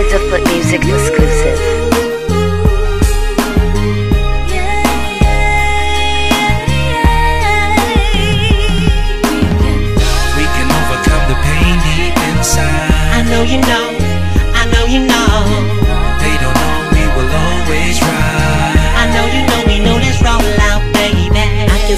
Is a Foot Music exclusive.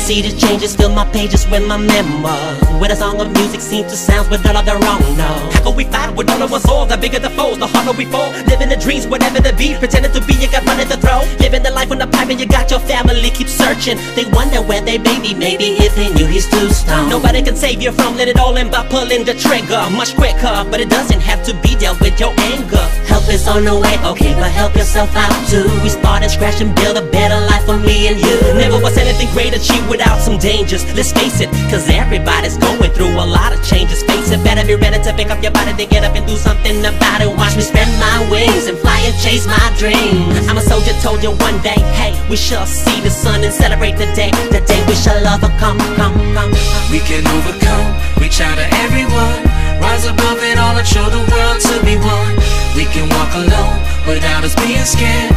See the changes, fill my pages with my memoirs. Where the song of music seems to sound with all of the wrong notes. How we fight with all of us all? The bigger the foes, the harder we fall. Living the dreams, whatever the beat. Pretending to be, you got money to throw. Living the life on the pipe and you got your family. Keep searching. They wonder where they may be, maybe if they knew he's too stoned. Nobody can save you from let it all in by pulling the trigger. Much quicker, but it doesn't have to be dealt with your anger. Help is on the way, okay, but help yourself out too. We started scratch and build a better life for me and you. Never was anything great achieved without some dangers. Let's face it, cause everybody's going through a lot of changes. Face it, better be ready to pick up your body to get up and do something about it. Watch me spread my wings and fly and chase my dreams. I'm a soldier, told you one day, hey, we shall see the sun and celebrate the day. The day we shall love her come, come, come. We can overcome, reach out to everyone. Rise above it all and show the world to be one. We can walk alone without us being scared.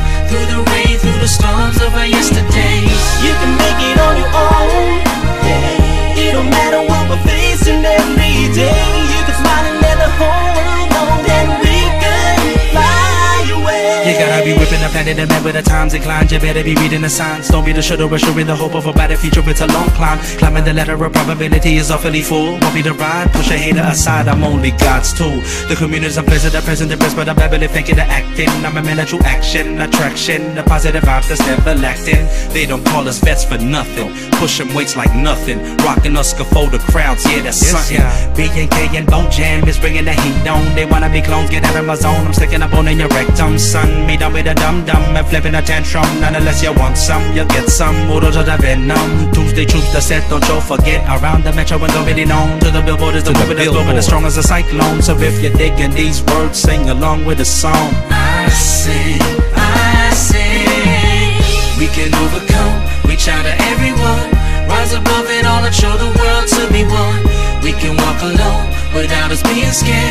Be whipping the planet and man with the times inclined. You better be reading the signs. Don't be the rusher in the hope of a better future. It's a long climb. Climbing the ladder of probability is awfully full. Won't be the ride? Push a hater aside. I'm only God's tool. The community's unpleasant, the present, the best, but I'm heavily thinking of acting. I'm a man of true action, attraction, the positive vibes that's never lacking. They don't call us vets for nothing. Pushing weights like nothing. Rocking us scaffold the crowds, yeah, that's something. B&K and Bone Jam is bringing the heat on. They wanna be clones, get out of my zone. I'm sticking a bone in your rectum, son. Me done with a dum dum and flipping a tantrum. None unless you want some, you'll get some. Udo to the venom. Tuesday, truth the set, don't you forget. Around the metro and don't known. To the billboard is the weapon that's blowing as strong as a cyclone. So if you're digging these words, sing along with the song. I sing, I sing. We can overcome, reach out to everyone. Rise above it all and show the world to be one. We can walk alone without us being scared.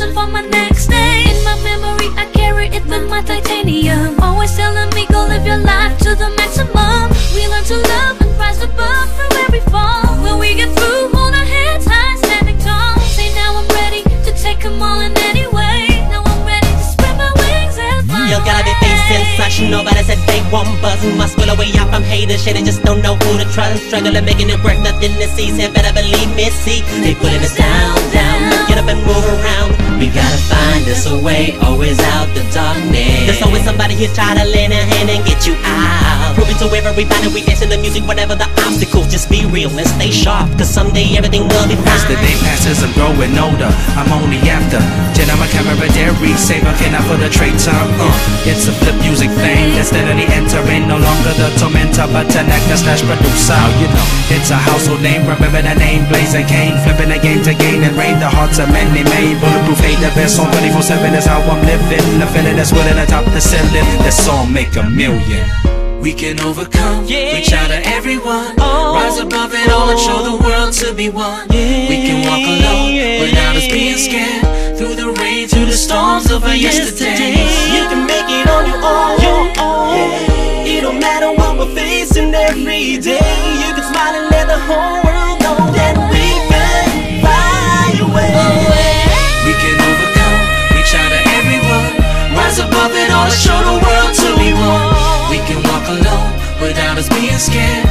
What's for my next day. In my memory, I carry it with my titanium. Always telling me go live your life to the maximum. We learn to love and rise above through every fall. When we get through, hold our heads high, standing tall. Say now I'm ready to take 'em all in any way. Now I'm ready to spread my wings and fly. You gotta be facing such nobody said they won't buzz Must pull away out from haters Shit, they just don't know who to trust Struggling making it work, nothing to see better believe me, see They putting us down, down Get up and move around. We gotta find us a way Always out the darkness. There's always somebody here trying to lend a hand and get you out. Proving to everybody we dance in the music Whatever the obstacles, just be real and stay sharp Cause someday everything will be As the day fine passes, growing older. I'm only after. Ten on my camera, dairy saver, can I for the traitor? Uh, it's a flip music thing that's steadily entering. No longer the tormentor, but an actor slash producer. You know, it's a household name. Remember the name, Blazing Kane. Flipping the game to gain and rain. The hearts of many made. Bulletproof hate the best on 24 7 is how I'm living. The feeling that's willing to top the ceiling. That song make a million. We can overcome, Yeah. reach out to everyone, Oh. rise above it all and show the world to be one. We can walk alone of our. You can make it on your own. It don't matter what we're facing every day. You can smile and let the whole world know that we can fly away. We can overcome, reach out to everyone, rise above it all show the world to be one. We can walk alone without us being scared.